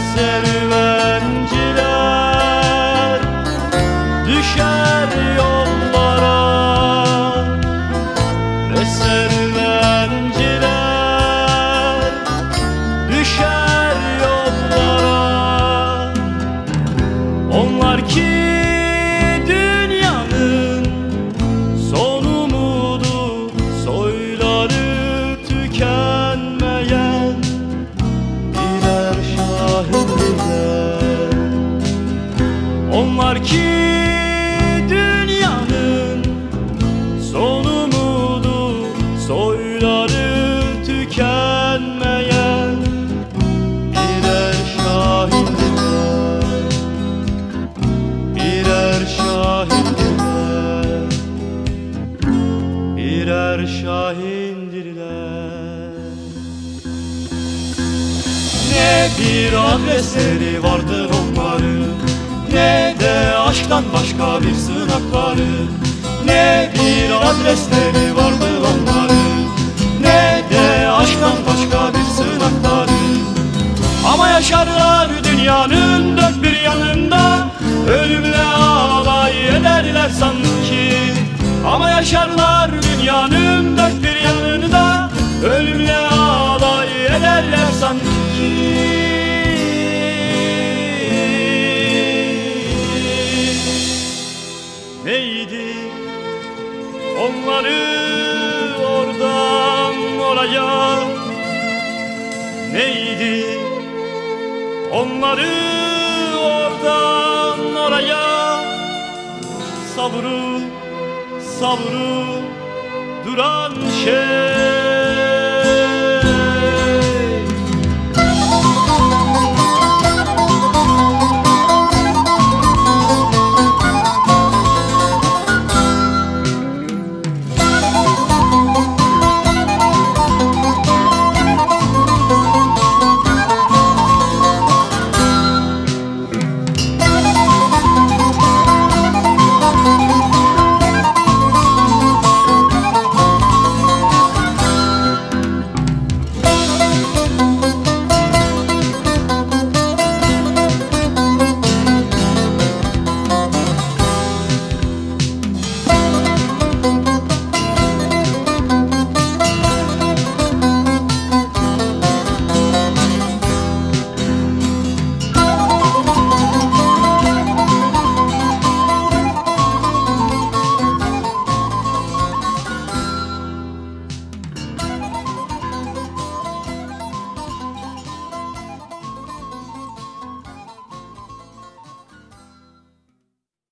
eserüver Onlar ki dünyanın son umudu Soyları tükenmeyen birer şahindiler Birer şahindiler Birer şahindirler. Ne bir adresleri vardır onların Ne de aşktan başka bir sınakları Ne bir adresleri vardır onların Ne de aşktan başka bir sınakları Ama yaşarlar dünyanın dört bir yanında Ölümle alay ederler sanki Ama yaşarlar dünyanın dört bir yanında Ölümle alay ederler sanki Neydi? Onları oradan oraya. Neydi? Onları oradan oraya. Savrulup savrulup duran şey